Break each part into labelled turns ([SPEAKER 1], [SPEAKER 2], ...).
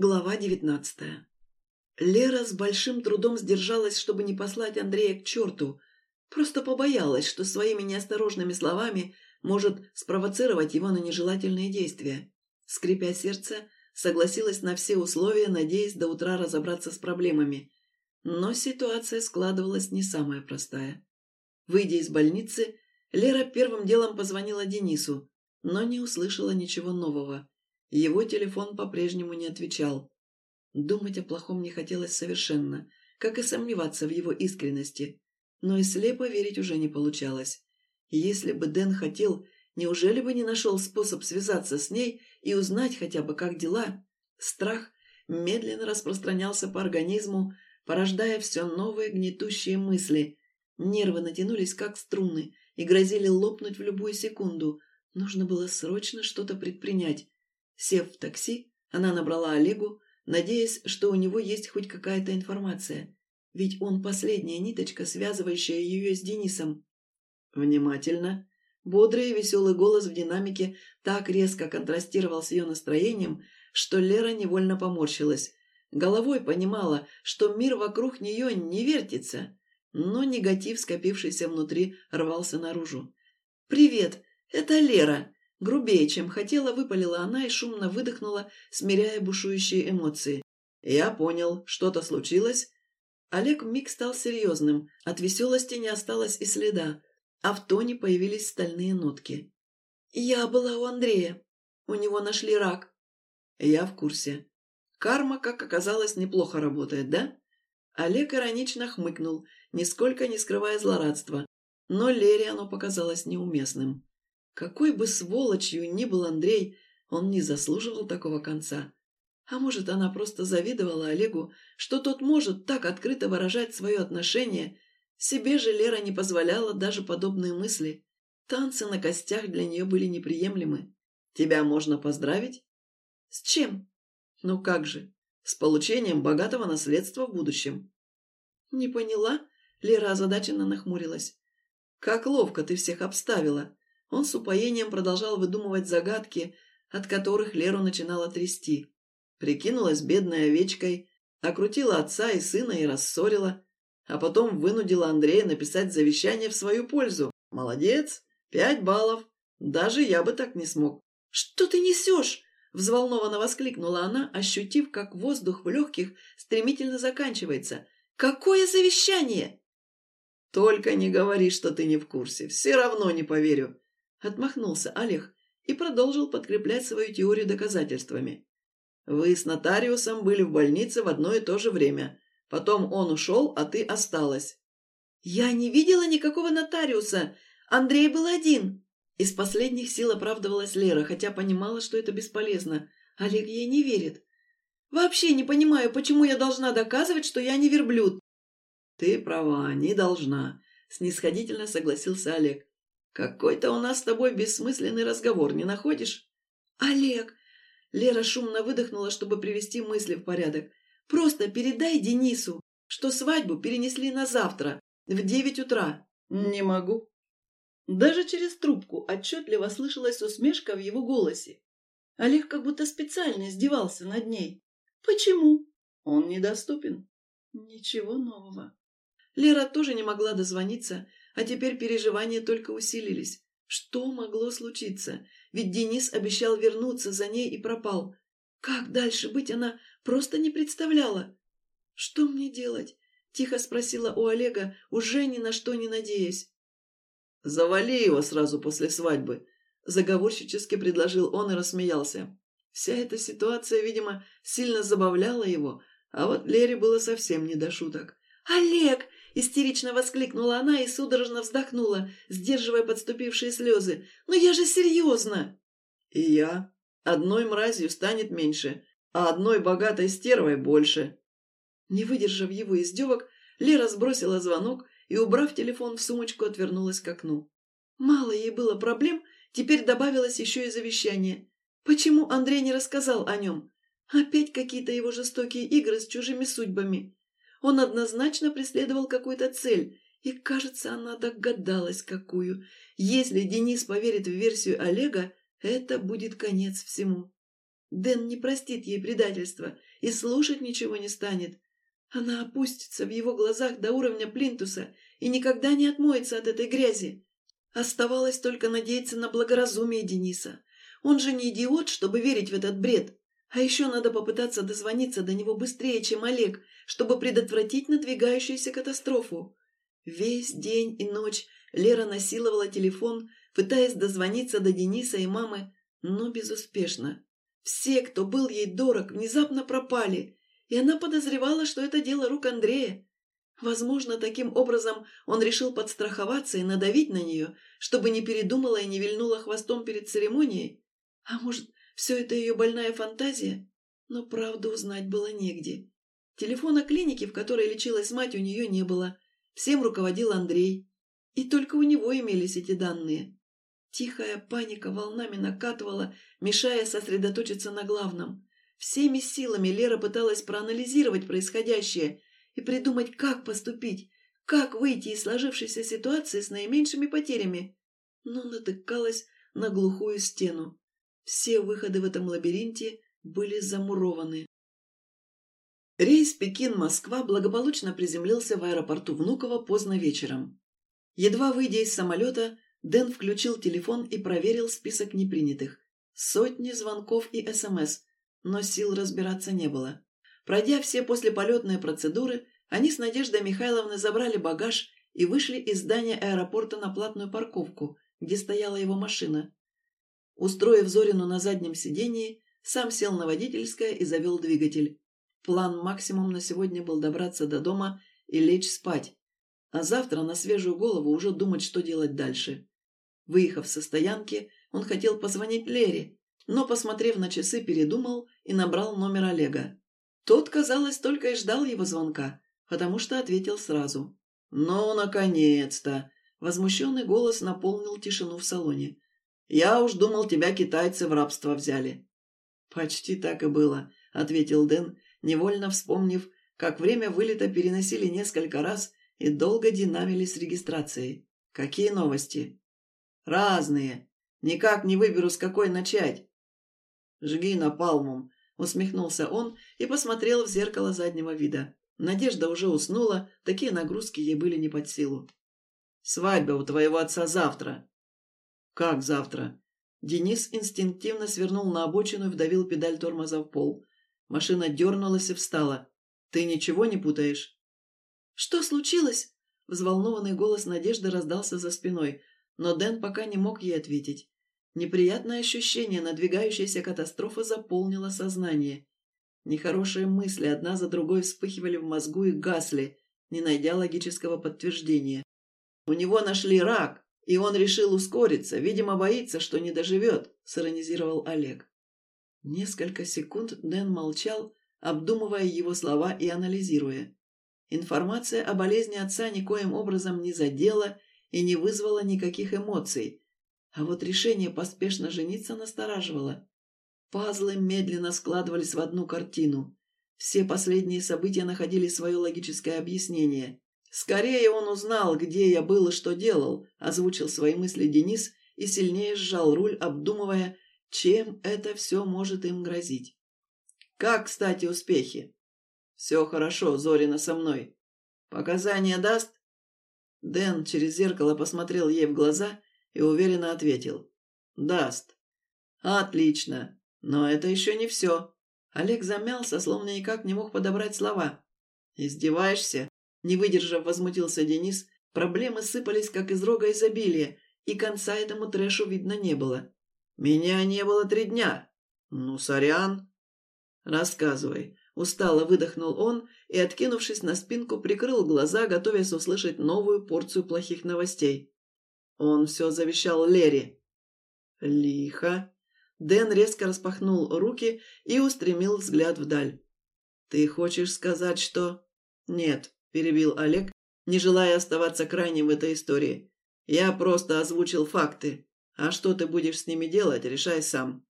[SPEAKER 1] Глава девятнадцатая. Лера с большим трудом сдержалась, чтобы не послать Андрея к черту. Просто побоялась, что своими неосторожными словами может спровоцировать его на нежелательные действия. Скрипя сердце, согласилась на все условия, надеясь до утра разобраться с проблемами. Но ситуация складывалась не самая простая. Выйдя из больницы, Лера первым делом позвонила Денису, но не услышала ничего нового. Его телефон по-прежнему не отвечал. Думать о плохом не хотелось совершенно, как и сомневаться в его искренности. Но и слепо верить уже не получалось. Если бы Дэн хотел, неужели бы не нашел способ связаться с ней и узнать хотя бы, как дела? Страх медленно распространялся по организму, порождая все новые гнетущие мысли. Нервы натянулись, как струны, и грозили лопнуть в любую секунду. Нужно было срочно что-то предпринять. Сев в такси, она набрала Олегу, надеясь, что у него есть хоть какая-то информация. Ведь он последняя ниточка, связывающая ее с Денисом. Внимательно. Бодрый и веселый голос в динамике так резко контрастировал с ее настроением, что Лера невольно поморщилась. Головой понимала, что мир вокруг нее не вертится, но негатив, скопившийся внутри, рвался наружу. «Привет, это Лера. Грубее, чем хотела, выпалила она и шумно выдохнула, смиряя бушующие эмоции. «Я понял, что-то случилось?» Олег вмиг стал серьезным, от веселости не осталось и следа, а в тоне появились стальные нотки. «Я была у Андрея. У него нашли рак». «Я в курсе. Карма, как оказалось, неплохо работает, да?» Олег иронично хмыкнул, нисколько не скрывая злорадства, но Лере оно показалось неуместным. Какой бы сволочью ни был Андрей, он не заслуживал такого конца. А может, она просто завидовала Олегу, что тот может так открыто выражать свое отношение. Себе же Лера не позволяла даже подобные мысли. Танцы на костях для нее были неприемлемы. Тебя можно поздравить? С чем? Ну как же, с получением богатого наследства в будущем. Не поняла? Лера озадаченно нахмурилась. Как ловко ты всех обставила. Он с упоением продолжал выдумывать загадки, от которых Леру начинала трясти. Прикинулась бедной овечкой, окрутила отца и сына и рассорила, а потом вынудила Андрея написать завещание в свою пользу. Молодец, пять баллов. Даже я бы так не смог. «Что ты несешь?» – взволнованно воскликнула она, ощутив, как воздух в легких стремительно заканчивается. «Какое завещание?» «Только не говори, что ты не в курсе. Все равно не поверю. Отмахнулся Олег и продолжил подкреплять свою теорию доказательствами. Вы с нотариусом были в больнице в одно и то же время. Потом он ушел, а ты осталась. Я не видела никакого нотариуса. Андрей был один. Из последних сил оправдывалась Лера, хотя понимала, что это бесполезно. Олег ей не верит. Вообще не понимаю, почему я должна доказывать, что я не верблюд. Ты права, не должна, снисходительно согласился Олег. «Какой-то у нас с тобой бессмысленный разговор, не находишь?» «Олег!» Лера шумно выдохнула, чтобы привести мысли в порядок. «Просто передай Денису, что свадьбу перенесли на завтра, в девять утра». «Не могу». Даже через трубку отчетливо слышалась усмешка в его голосе. Олег как будто специально издевался над ней. «Почему?» «Он недоступен». «Ничего нового». Лера тоже не могла дозвониться, а теперь переживания только усилились. Что могло случиться? Ведь Денис обещал вернуться за ней и пропал. Как дальше быть она просто не представляла. «Что мне делать?» – тихо спросила у Олега, уже ни на что не надеясь. «Завали его сразу после свадьбы», – заговорщически предложил он и рассмеялся. Вся эта ситуация, видимо, сильно забавляла его, а вот Лере было совсем не до шуток. «Олег, Истерично воскликнула она и судорожно вздохнула, сдерживая подступившие слезы. «Но я же серьезно!» «И я. Одной мразью станет меньше, а одной богатой стервой больше». Не выдержав его издевок, Лера сбросила звонок и, убрав телефон в сумочку, отвернулась к окну. Мало ей было проблем, теперь добавилось еще и завещание. Почему Андрей не рассказал о нем? Опять какие-то его жестокие игры с чужими судьбами. Он однозначно преследовал какую-то цель, и, кажется, она догадалась, какую. Если Денис поверит в версию Олега, это будет конец всему. Дэн не простит ей предательства и слушать ничего не станет. Она опустится в его глазах до уровня плинтуса и никогда не отмоется от этой грязи. Оставалось только надеяться на благоразумие Дениса. Он же не идиот, чтобы верить в этот бред. А еще надо попытаться дозвониться до него быстрее, чем Олег, чтобы предотвратить надвигающуюся катастрофу. Весь день и ночь Лера насиловала телефон, пытаясь дозвониться до Дениса и мамы, но безуспешно. Все, кто был ей дорог, внезапно пропали, и она подозревала, что это дело рук Андрея. Возможно, таким образом он решил подстраховаться и надавить на нее, чтобы не передумала и не вильнула хвостом перед церемонией. А может, все это ее больная фантазия? Но правду узнать было негде. Телефона клиники, в которой лечилась мать, у нее не было. Всем руководил Андрей. И только у него имелись эти данные. Тихая паника волнами накатывала, мешая сосредоточиться на главном. Всеми силами Лера пыталась проанализировать происходящее и придумать, как поступить, как выйти из сложившейся ситуации с наименьшими потерями, но натыкалась на глухую стену. Все выходы в этом лабиринте были замурованы. Рейс Пекин-Москва благополучно приземлился в аэропорту Внуково поздно вечером. Едва выйдя из самолета, Дэн включил телефон и проверил список непринятых. Сотни звонков и СМС, но сил разбираться не было. Пройдя все послеполетные процедуры, они с Надеждой Михайловной забрали багаж и вышли из здания аэропорта на платную парковку, где стояла его машина. Устроив Зорину на заднем сидении, сам сел на водительское и завел двигатель. План максимум на сегодня был добраться до дома и лечь спать, а завтра на свежую голову уже думать, что делать дальше. Выехав со стоянки, он хотел позвонить Лере, но, посмотрев на часы, передумал и набрал номер Олега. Тот, казалось, только и ждал его звонка, потому что ответил сразу. «Ну, наконец-то!» Возмущенный голос наполнил тишину в салоне. «Я уж думал, тебя китайцы в рабство взяли». «Почти так и было», — ответил Дэн, невольно вспомнив, как время вылета переносили несколько раз и долго динамили с регистрацией. «Какие новости?» «Разные. Никак не выберу, с какой начать. «Жги напалмом», — усмехнулся он и посмотрел в зеркало заднего вида. Надежда уже уснула, такие нагрузки ей были не под силу. «Свадьба у твоего отца завтра». «Как завтра?» Денис инстинктивно свернул на обочину и вдавил педаль тормоза в пол. Машина дернулась и встала. «Ты ничего не путаешь?» «Что случилось?» Взволнованный голос Надежды раздался за спиной, но Дэн пока не мог ей ответить. Неприятное ощущение надвигающейся катастрофы заполнило сознание. Нехорошие мысли одна за другой вспыхивали в мозгу и гасли, не найдя логического подтверждения. «У него нашли рак, и он решил ускориться, видимо, боится, что не доживет», – сиронизировал Олег. Несколько секунд Дэн молчал, обдумывая его слова и анализируя. Информация о болезни отца никоим образом не задела и не вызвала никаких эмоций, а вот решение поспешно жениться настораживало. Пазлы медленно складывались в одну картину. Все последние события находили свое логическое объяснение. «Скорее он узнал, где я был и что делал», – озвучил свои мысли Денис и сильнее сжал руль, обдумывая, чем это все может им грозить. «Как, кстати, успехи?» «Все хорошо, Зорина со мной. Показания даст?» Дэн через зеркало посмотрел ей в глаза и уверенно ответил. «Даст». «Отлично. Но это еще не все». Олег замялся, словно никак не мог подобрать слова. «Издеваешься?» Не выдержав, возмутился Денис. Проблемы сыпались, как из рога изобилия, и конца этому трэшу видно не было. «Меня не было три дня». «Ну, сорян». «Рассказывай». Устало выдохнул он и, откинувшись на спинку, прикрыл глаза, готовясь услышать новую порцию плохих новостей. Он все завещал Лере. Лихо. Дэн резко распахнул руки и устремил взгляд вдаль. «Ты хочешь сказать, что...» «Нет», – перебил Олег, не желая оставаться крайним в этой истории. «Я просто озвучил факты. А что ты будешь с ними делать, решай сам».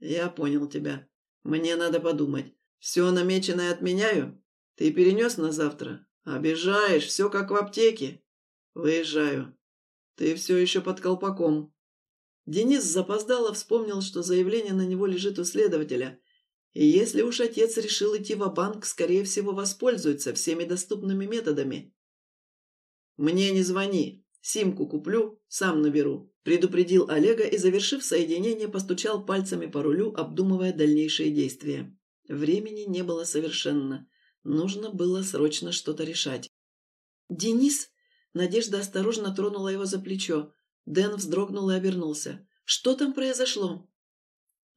[SPEAKER 1] «Я понял тебя. Мне надо подумать. Все намеченное отменяю? Ты перенес на завтра? Обижаешь, все как в аптеке. Выезжаю. Ты все еще под колпаком». Денис запоздало вспомнил, что заявление на него лежит у следователя, И если уж отец решил идти в банк скорее всего, воспользуется всеми доступными методами. «Мне не звони. Симку куплю, сам наберу», – предупредил Олега и, завершив соединение, постучал пальцами по рулю, обдумывая дальнейшие действия. Времени не было совершенно. Нужно было срочно что-то решать. «Денис?» Надежда осторожно тронула его за плечо. Дэн вздрогнул и обернулся. «Что там произошло?»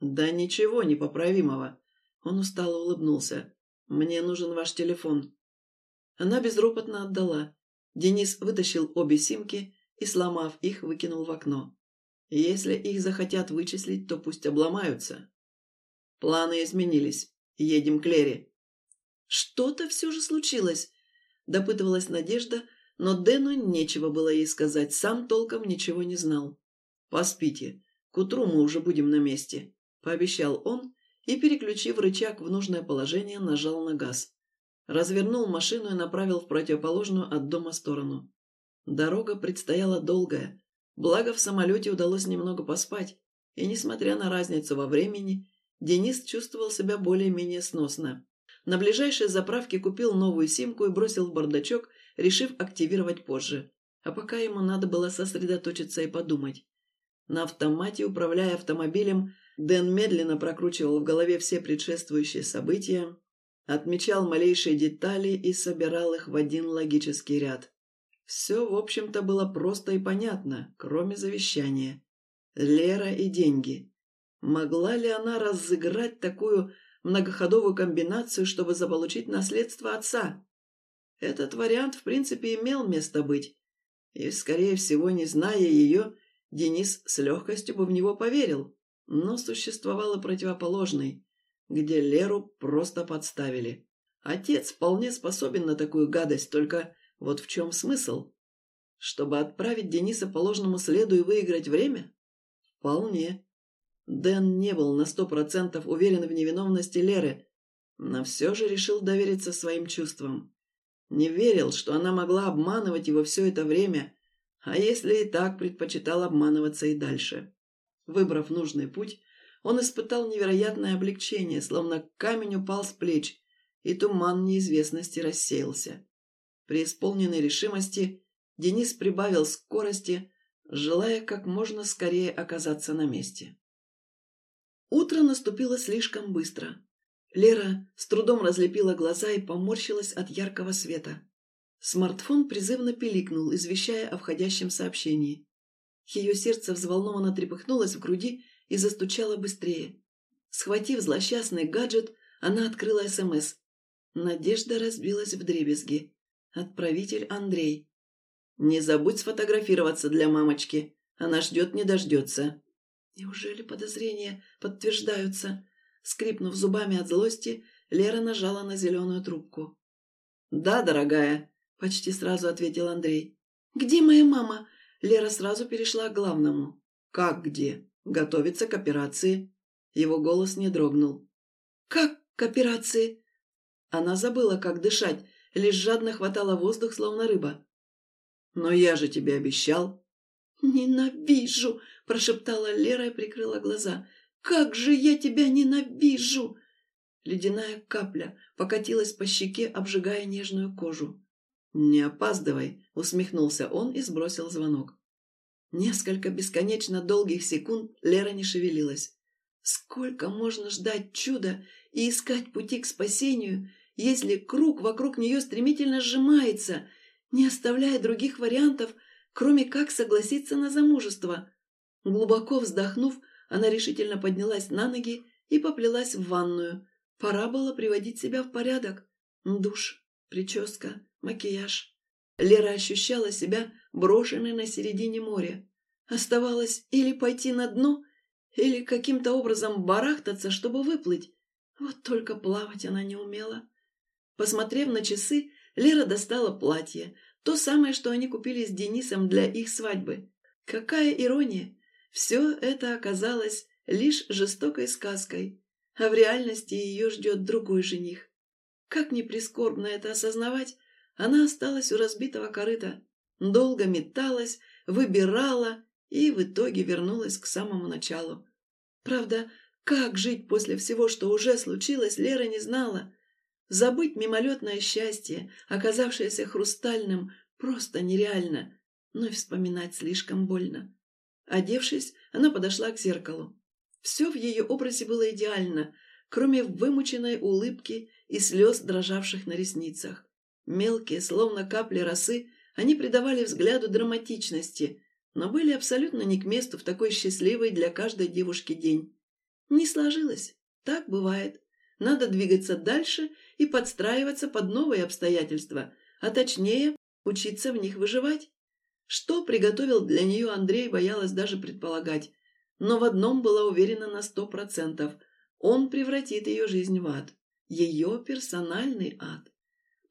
[SPEAKER 1] «Да ничего непоправимого». Он устало улыбнулся. «Мне нужен ваш телефон». Она безропотно отдала. Денис вытащил обе симки и, сломав их, выкинул в окно. Если их захотят вычислить, то пусть обломаются. Планы изменились. Едем к Лере. Что-то все же случилось, допытывалась Надежда, но Дэну нечего было ей сказать, сам толком ничего не знал. «Поспите. К утру мы уже будем на месте», – пообещал он и, переключив рычаг в нужное положение, нажал на газ. Развернул машину и направил в противоположную от дома сторону. Дорога предстояла долгая, благо в самолете удалось немного поспать, и, несмотря на разницу во времени, Денис чувствовал себя более-менее сносно. На ближайшей заправке купил новую симку и бросил в бардачок, решив активировать позже. А пока ему надо было сосредоточиться и подумать. На автомате, управляя автомобилем, Дэн медленно прокручивал в голове все предшествующие события, отмечал малейшие детали и собирал их в один логический ряд. Все, в общем-то, было просто и понятно, кроме завещания. Лера и деньги. Могла ли она разыграть такую многоходовую комбинацию, чтобы заполучить наследство отца? Этот вариант, в принципе, имел место быть. И, скорее всего, не зная ее, Денис с легкостью бы в него поверил. Но существовало противоположный, где Леру просто подставили. Отец вполне способен на такую гадость, только вот в чем смысл? Чтобы отправить Дениса по ложному следу и выиграть время? Вполне. Дэн не был на сто процентов уверен в невиновности Леры, но все же решил довериться своим чувствам. Не верил, что она могла обманывать его все это время, а если и так, предпочитал обманываться и дальше. Выбрав нужный путь, он испытал невероятное облегчение, словно камень упал с плеч, и туман неизвестности рассеялся. При исполненной решимости Денис прибавил скорости, желая как можно скорее оказаться на месте. Утро наступило слишком быстро. Лера с трудом разлепила глаза и поморщилась от яркого света. Смартфон призывно пиликнул, извещая о входящем сообщении. Ее сердце взволнованно трепыхнулось в груди и застучало быстрее. Схватив злосчастный гаджет, она открыла СМС. Надежда разбилась в дребезги. Отправитель Андрей. «Не забудь сфотографироваться для мамочки. Она ждет, не дождется». Неужели подозрения подтверждаются? Скрипнув зубами от злости, Лера нажала на зеленую трубку. «Да, дорогая», — почти сразу ответил Андрей. «Где моя мама?» Лера сразу перешла к главному. «Как где? Готовится к операции». Его голос не дрогнул. «Как к операции?» Она забыла, как дышать, лишь жадно хватала воздух, словно рыба. «Но я же тебе обещал». «Ненавижу!» – прошептала Лера и прикрыла глаза. «Как же я тебя ненавижу!» Ледяная капля покатилась по щеке, обжигая нежную кожу. «Не опаздывай», — усмехнулся он и сбросил звонок. Несколько бесконечно долгих секунд Лера не шевелилась. Сколько можно ждать чуда и искать пути к спасению, если круг вокруг нее стремительно сжимается, не оставляя других вариантов, кроме как согласиться на замужество? Глубоко вздохнув, она решительно поднялась на ноги и поплелась в ванную. Пора было приводить себя в порядок. Душ, прическа, макияж. Лера ощущала себя брошенной на середине моря. Оставалось или пойти на дно, или каким-то образом барахтаться, чтобы выплыть. Вот только плавать она не умела. Посмотрев на часы, Лера достала платье, то самое, что они купили с Денисом для их свадьбы. Какая ирония! Все это оказалось лишь жестокой сказкой, а в реальности ее ждет другой жених. Как ни прискорбно это осознавать, она осталась у разбитого корыта, долго металась, выбирала и в итоге вернулась к самому началу. Правда, Как жить после всего, что уже случилось, Лера не знала. Забыть мимолетное счастье, оказавшееся хрустальным, просто нереально, но и вспоминать слишком больно. Одевшись, она подошла к зеркалу. Все в ее образе было идеально, кроме вымученной улыбки и слез, дрожавших на ресницах. Мелкие, словно капли росы, они придавали взгляду драматичности, но были абсолютно не к месту в такой счастливый для каждой девушки день. Не сложилось. Так бывает. Надо двигаться дальше и подстраиваться под новые обстоятельства, а точнее, учиться в них выживать. Что приготовил для нее Андрей, боялась даже предполагать. Но в одном была уверена на сто процентов. Он превратит ее жизнь в ад. Ее персональный ад.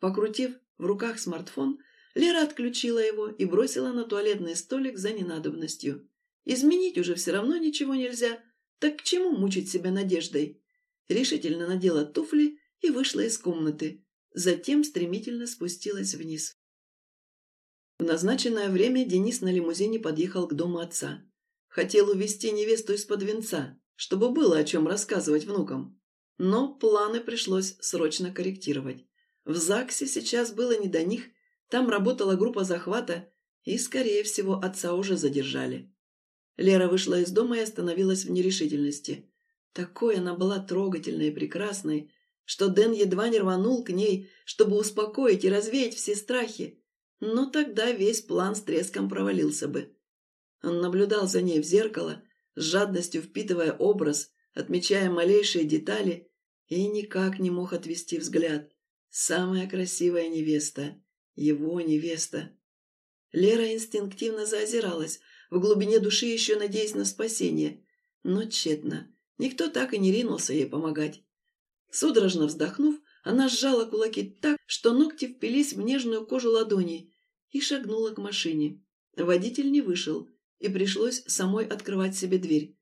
[SPEAKER 1] Покрутив в руках смартфон, Лера отключила его и бросила на туалетный столик за ненадобностью. Изменить уже все равно ничего нельзя, так к чему мучить себя надеждой? Решительно надела туфли и вышла из комнаты. Затем стремительно спустилась вниз. В назначенное время Денис на лимузине подъехал к дому отца. Хотел увезти невесту из-под венца, чтобы было о чем рассказывать внукам. Но планы пришлось срочно корректировать. В ЗАГСе сейчас было не до них, там работала группа захвата, и, скорее всего, отца уже задержали. Лера вышла из дома и остановилась в нерешительности. Такой она была трогательной и прекрасной, что Дэн едва не рванул к ней, чтобы успокоить и развеять все страхи. Но тогда весь план с треском провалился бы. Он наблюдал за ней в зеркало, с жадностью впитывая образ, отмечая малейшие детали, и никак не мог отвести взгляд. Самая красивая невеста. Его невеста. Лера инстинктивно заозиралась, в глубине души еще надеясь на спасение. Но тщетно. Никто так и не ринулся ей помогать. Судорожно вздохнув, она сжала кулаки так, что ногти впились в нежную кожу ладони и шагнула к машине. Водитель не вышел, и пришлось самой открывать себе дверь.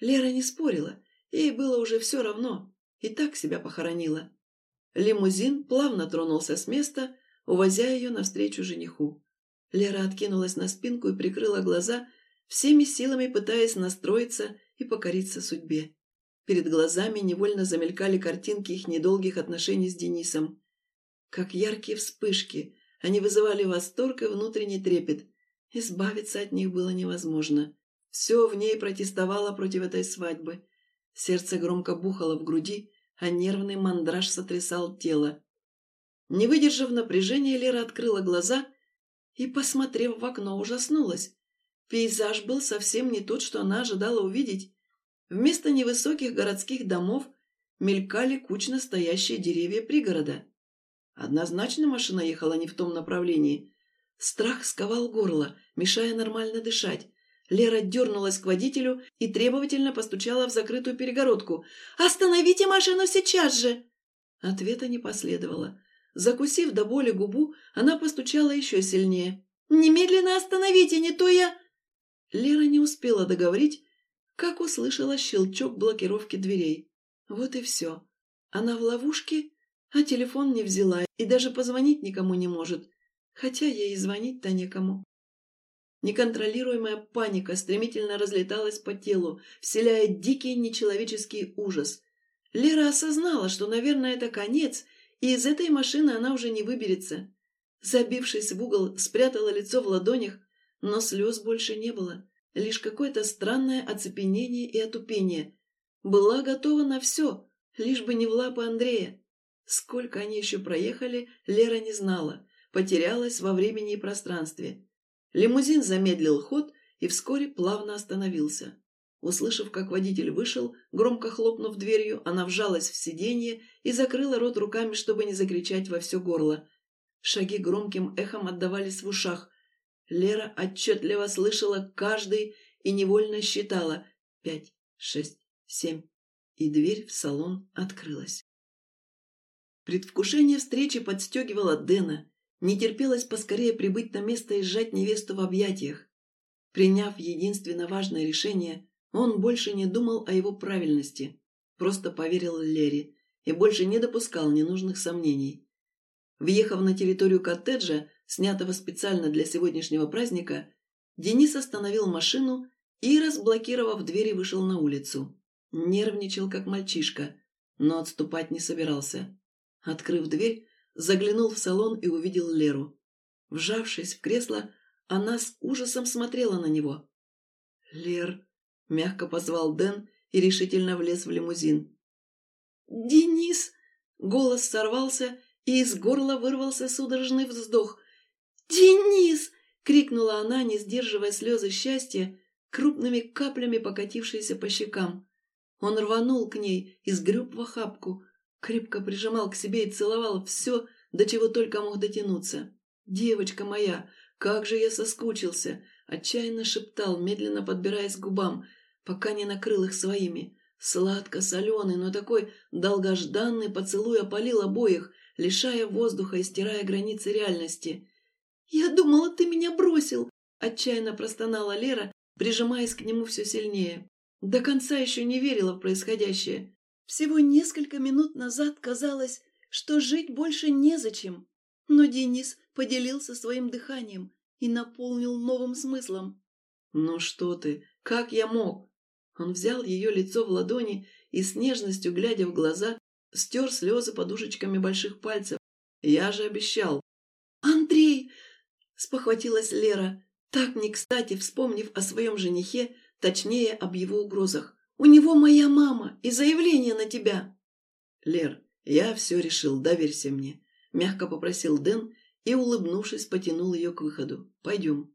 [SPEAKER 1] Лера не спорила, ей было уже все равно, и так себя похоронила. Лимузин плавно тронулся с места, увозя ее навстречу жениху. Лера откинулась на спинку и прикрыла глаза, всеми силами пытаясь настроиться и покориться судьбе. Перед глазами невольно замелькали картинки их недолгих отношений с Денисом. Как яркие вспышки, они вызывали восторг и внутренний трепет. Избавиться от них было невозможно. Все в ней протестовало против этой свадьбы. Сердце громко бухало в груди, а нервный мандраж сотрясал тело. Не выдержав напряжения, Лера открыла глаза и, посмотрев в окно, ужаснулась. Пейзаж был совсем не тот, что она ожидала увидеть. Вместо невысоких городских домов мелькали кучно стоящие деревья пригорода. Однозначно машина ехала не в том направлении. Страх сковал горло, мешая нормально дышать. Лера дернулась к водителю и требовательно постучала в закрытую перегородку. «Остановите машину сейчас же!» Ответа не последовало. Закусив до боли губу, она постучала еще сильнее. «Немедленно остановите, не то я...» Лера не успела договорить, как услышала щелчок блокировки дверей. Вот и все. Она в ловушке, а телефон не взяла и даже позвонить никому не может, хотя ей и звонить-то некому. Неконтролируемая паника стремительно разлеталась по телу, вселяя дикий нечеловеческий ужас. Лера осознала, что, наверное, это конец — и из этой машины она уже не выберется. Забившись в угол, спрятала лицо в ладонях, но слез больше не было, лишь какое-то странное оцепенение и отупение. Была готова на все, лишь бы не в лапы Андрея. Сколько они еще проехали, Лера не знала, потерялась во времени и пространстве. Лимузин замедлил ход и вскоре плавно остановился. Услышав, как водитель вышел, громко хлопнув дверью, она вжалась в сиденье и закрыла рот руками, чтобы не закричать во все горло. Шаги громким эхом отдавались в ушах. Лера отчетливо слышала каждый и невольно считала пять, шесть, семь, и дверь в салон открылась. Предвкушение встречи подстегивало Дэна. Не терпелось поскорее прибыть на место и сжать невесту в объятиях. Приняв единственно важное решение, он больше не думал о его правильности, просто поверил Лере и больше не допускал ненужных сомнений. Въехав на территорию коттеджа, снятого специально для сегодняшнего праздника, Денис остановил машину и, разблокировав двери, вышел на улицу. Нервничал, как мальчишка, но отступать не собирался. Открыв дверь, заглянул в салон и увидел Леру. Вжавшись в кресло, она с ужасом смотрела на него. «Лер», — мягко позвал Дэн и решительно влез в лимузин. «Денис!» — голос сорвался, и из горла вырвался судорожный вздох. «Денис!» — крикнула она, не сдерживая слезы счастья, крупными каплями покатившиеся по щекам. Он рванул к ней и сгреб в охапку, крепко прижимал к себе и целовал все, до чего только мог дотянуться. «Девочка моя, как же я соскучился!» — отчаянно шептал, медленно подбираясь к губам, пока не накрыл их своими. Сладко-соленый, но такой долгожданный поцелуй опалил обоих, лишая воздуха и стирая границы реальности. «Я думала, ты меня бросил!» — отчаянно простонала Лера, прижимаясь к нему все сильнее. До конца еще не верила в происходящее. Всего несколько минут назад казалось, что жить больше незачем. Но Денис поделился своим дыханием и наполнил новым смыслом. «Ну что ты, как я мог?» Он взял ее лицо в ладони и с нежностью, глядя в глаза, стер слезы подушечками больших пальцев. «Я же обещал!» «Андрей!» — спохватилась Лера, так не кстати вспомнив о своем женихе, точнее, об его угрозах. «У него моя мама и заявление на тебя!» «Лер, я все решил, доверься мне», — мягко попросил Дэн и, улыбнувшись, потянул ее к выходу. «Пойдем».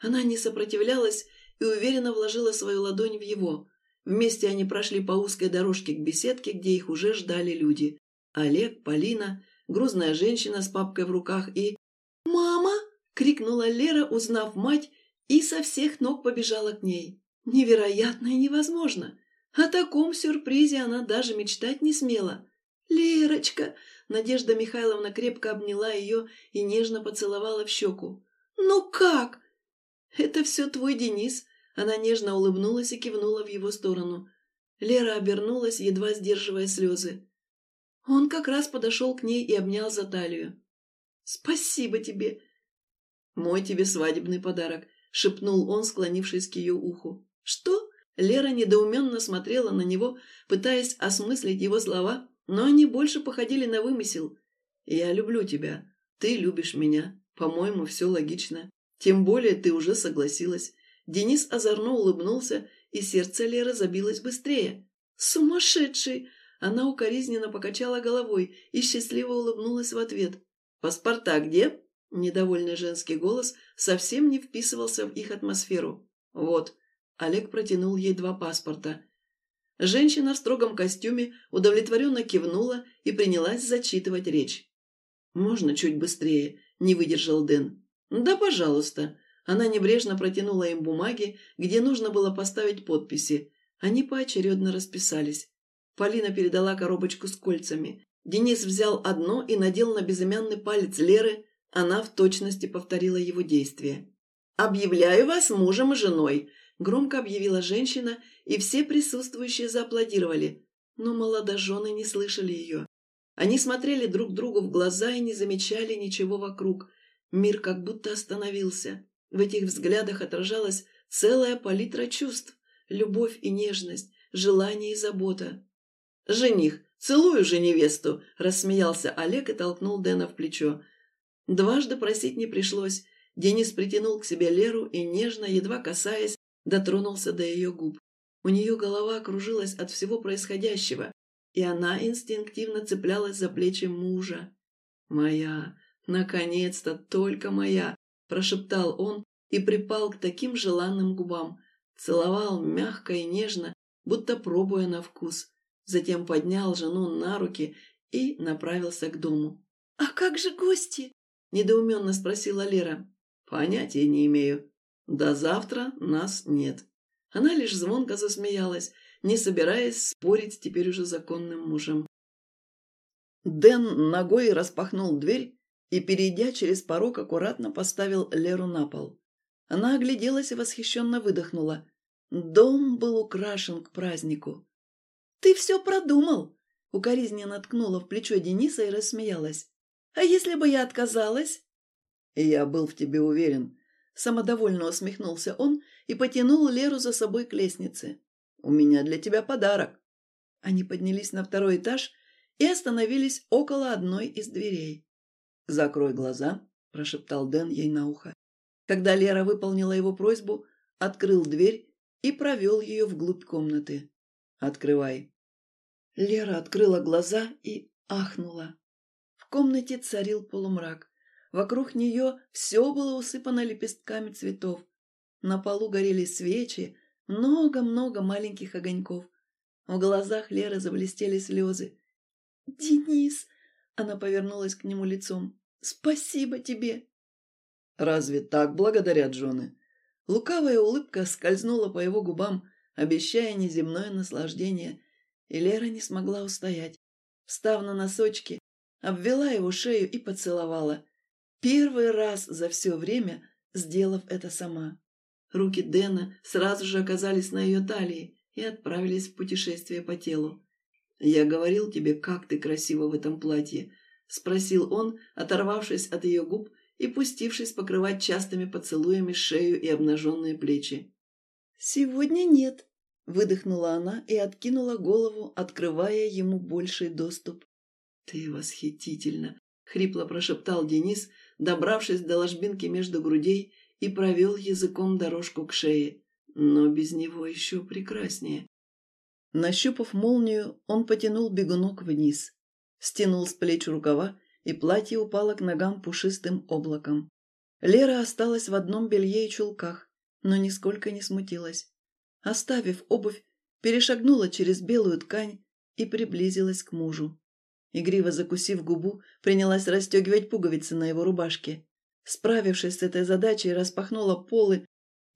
[SPEAKER 1] Она не сопротивлялась и уверенно вложила свою ладонь в его. Вместе они прошли по узкой дорожке к беседке, где их уже ждали люди. Олег, Полина, грузная женщина с папкой в руках и... «Мама!» — крикнула Лера, узнав мать, и со всех ног побежала к ней. Невероятно и невозможно. О таком сюрпризе она даже мечтать не смела. «Лерочка!» — Надежда Михайловна крепко обняла ее и нежно поцеловала в щеку. «Ну как?» «Это все твой Денис», она нежно улыбнулась и кивнула в его сторону. Лера обернулась, едва сдерживая слезы. Он как раз подошел к ней и обнял за талию. «Спасибо тебе!» «Мой тебе свадебный подарок», — шепнул он, склонившись к ее уху. «Что?» Лера недоуменно смотрела на него, пытаясь осмыслить его слова, но они больше походили на вымысел. «Я люблю тебя. Ты любишь меня. По-моему, все логично. Тем более ты уже согласилась. Денис озорно улыбнулся, и сердце Леры забилось быстрее. «Сумасшедший!» Она укоризненно покачала головой и счастливо улыбнулась в ответ. «Паспорта где?» Недовольный женский голос совсем не вписывался в их атмосферу. «Вот». Олег протянул ей два паспорта. Женщина в строгом костюме удовлетворенно кивнула и принялась зачитывать речь. «Можно чуть быстрее?» – не выдержал Дэн. «Да, пожалуйста». Она небрежно протянула им бумаги, где нужно было поставить подписи. Они поочередно расписались. Полина передала коробочку с кольцами. Денис взял одно и надел на безымянный палец Леры. Она в точности повторила его действия. «Объявляю вас мужем и женой», – громко объявила женщина, и все присутствующие зааплодировали. Но молодожены не слышали ее. Они смотрели друг другу в глаза и не замечали ничего вокруг. Мир как будто остановился. В этих взглядах отражалась целая палитра чувств, любовь и нежность, желание и забота. «Жених, целую же невесту!» – рассмеялся Олег и толкнул Дэна в плечо. Дважды просить не пришлось. Денис притянул к себе Леру и, нежно, едва касаясь, дотронулся до ее губ. У нее голова кружилась от всего происходящего, и она инстинктивно цеплялась за плечи мужа. «Моя! Наконец-то только моя!» Прошептал он и припал к таким желанным губам, целовал мягко и нежно, будто пробуя на вкус, затем поднял жену на руки и направился к дому. «А как же гости?» – недоуменно спросила Лера. «Понятия не имею. До завтра нас нет». Она лишь звонко засмеялась, не собираясь спорить с теперь уже законным мужем. Дэн ногой распахнул дверь и, перейдя через порог, аккуратно поставил Леру на пол. Она огляделась и восхищенно выдохнула. Дом был украшен к празднику. «Ты все продумал!» Укоризненно ткнула в плечо Дениса и рассмеялась. «А если бы я отказалась?» «Я был в тебе уверен», — самодовольно усмехнулся он и потянул Леру за собой к лестнице. У меня для тебя подарок». Они поднялись на второй этаж и остановились около одной из дверей. «Закрой глаза», – прошептал Дэн ей на ухо. Когда Лера выполнила его просьбу, открыл дверь и провел ее вглубь комнаты. «Открывай». Лера открыла глаза и ахнула. В комнате царил полумрак. Вокруг нее все было усыпано лепестками цветов. На полу горели свечи, много-много маленьких огоньков. В глазах Леры заблестели слезы. «Денис!» — она повернулась к нему лицом. «Спасибо тебе!» «Разве так благодарят жены?» Лукавая улыбка скользнула по его губам, обещая неземное наслаждение, и Лера не смогла устоять. Встав на носочки, обвела его шею и поцеловала. Первый раз за все время сделав это сама. Руки Дэна сразу же оказались на ее талии и отправились в путешествие по телу. «Я говорил тебе, как ты красива в этом платье», — спросил он, оторвавшись от ее губ и пустившись покрывать частыми поцелуями шею и обнаженные плечи. «Сегодня нет», — выдохнула она и откинула голову, открывая ему больший доступ. «Ты восхитительно!» — хрипло прошептал Денис, добравшись до ложбинки между грудей и провел языком дорожку к шее. Но без него еще прекраснее. Нащупав молнию, он потянул бегунок вниз, стянул с плеч рукава и платье упало к ногам пушистым облаком. Лера осталась в одном белье и чулках, но нисколько не смутилась. Оставив обувь, перешагнула через белую ткань и приблизилась к мужу. Игриво закусив губу, принялась расстегивать пуговицы на его рубашке. Справившись с этой задачей, распахнула полы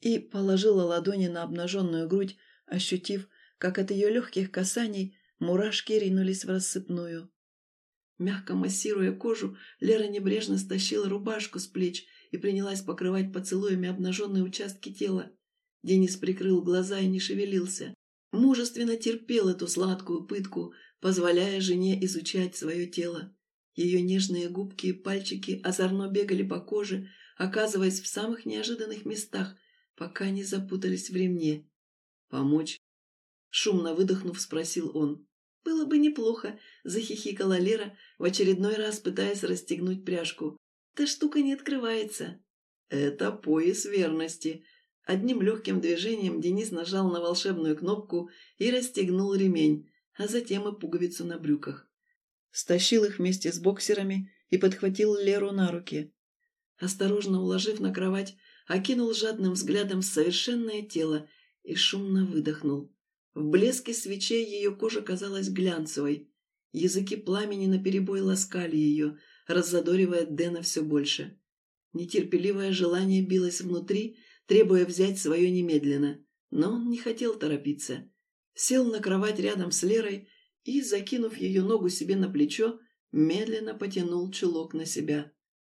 [SPEAKER 1] и положила ладони на обнаженную грудь, ощутив, как от ее легких касаний мурашки ринулись в рассыпную. Мягко массируя кожу, Лера небрежно стащила рубашку с плеч и принялась покрывать поцелуями обнаженные участки тела. Денис прикрыл глаза и не шевелился. Мужественно терпел эту сладкую пытку, позволяя жене изучать свое тело. Ее нежные губки и пальчики озорно бегали по коже, оказываясь в самых неожиданных местах, пока не запутались в ремне. «Помочь?» Шумно выдохнув, спросил он. «Было бы неплохо», — захихикала Лера, в очередной раз пытаясь расстегнуть пряжку. «Та штука не открывается». «Это пояс верности». Одним легким движением Денис нажал на волшебную кнопку и расстегнул ремень, а затем и пуговицу на брюках. Стащил их вместе с боксерами и подхватил Леру на руки. Осторожно уложив на кровать, окинул жадным взглядом совершенное тело и шумно выдохнул. В блеске свечей ее кожа казалась глянцевой. Языки пламени наперебой ласкали ее, раззадоривая Дэна все больше. Нетерпеливое желание билось внутри, требуя взять свое немедленно, но он не хотел торопиться. Сел на кровать рядом с Лерой и, закинув ее ногу себе на плечо, медленно потянул чулок на себя.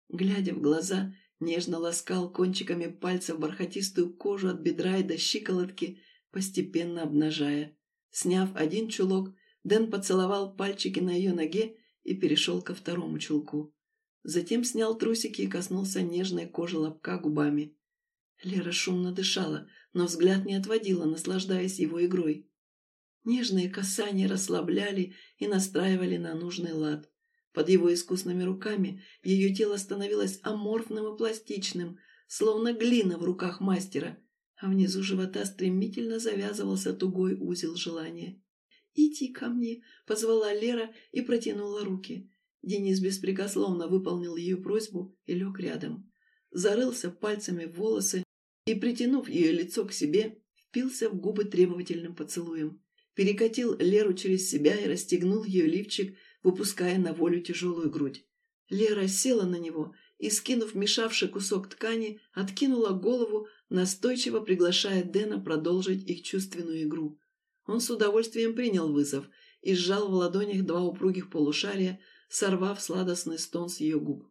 [SPEAKER 1] Глядя в глаза, нежно ласкал кончиками пальцев бархатистую кожу от бедра и до щиколотки, постепенно обнажая. Сняв один чулок, Дэн поцеловал пальчики на ее ноге и перешел ко второму чулку. Затем снял трусики и коснулся нежной кожи лобка губами. Лера шумно дышала, но взгляд не отводила, наслаждаясь его игрой. Нежные касания расслабляли и настраивали на нужный лад. Под его искусными руками ее тело становилось аморфным и пластичным, словно глина в руках мастера, а внизу живота стремительно завязывался тугой узел желания. «Иди ко мне!» — позвала Лера и протянула руки. Денис беспрекословно выполнил ее просьбу и лег рядом. Зарылся пальцами в волосы и, притянув ее лицо к себе, впился в губы требовательным поцелуем. Перекатил Леру через себя и расстегнул ее лифчик, выпуская на волю тяжелую грудь. Лера села на него и, скинув мешавший кусок ткани, откинула голову, настойчиво приглашая Дэна продолжить их чувственную игру. Он с удовольствием принял вызов и сжал в ладонях два упругих полушария, сорвав сладостный стон с ее губ.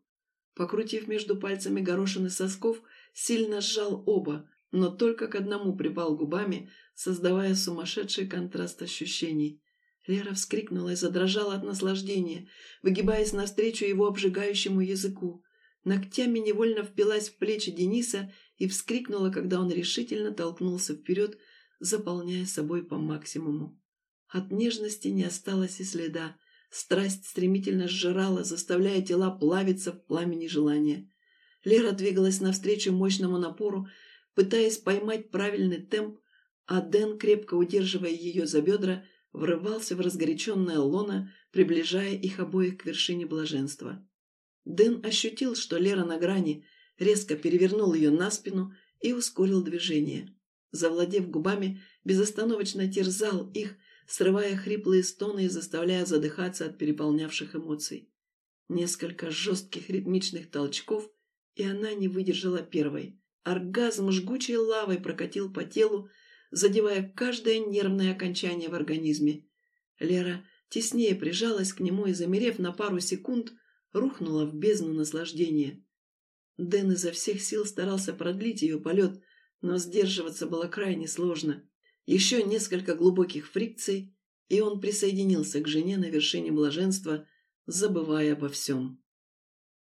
[SPEAKER 1] Покрутив между пальцами горошины сосков, сильно сжал оба, но только к одному припал губами, создавая сумасшедший контраст ощущений. Лера вскрикнула и задрожала от наслаждения, выгибаясь навстречу его обжигающему языку. Ногтями невольно впилась в плечи Дениса и вскрикнула, когда он решительно толкнулся вперед, заполняя собой по максимуму. От нежности не осталось и следа. Страсть стремительно сжирала, заставляя тела плавиться в пламени желания. Лера двигалась навстречу мощному напору, пытаясь поймать правильный темп, а Дэн, крепко удерживая ее за бедра, врывался в разгоряченное лоно, приближая их обоих к вершине блаженства. Дэн ощутил, что Лера на грани, резко перевернул ее на спину и ускорил движение. Завладев губами, безостановочно терзал их, срывая хриплые стоны и заставляя задыхаться от переполнявших эмоций. Несколько жестких ритмичных толчков, и она не выдержала первой. Оргазм жгучей лавой прокатил по телу, задевая каждое нервное окончание в организме. Лера теснее прижалась к нему и, замерев на пару секунд, рухнула в бездну наслаждения. Дэн изо всех сил старался продлить ее полет, но сдерживаться было крайне сложно. Еще несколько глубоких фрикций, и он присоединился к жене на вершине блаженства, забывая обо всем.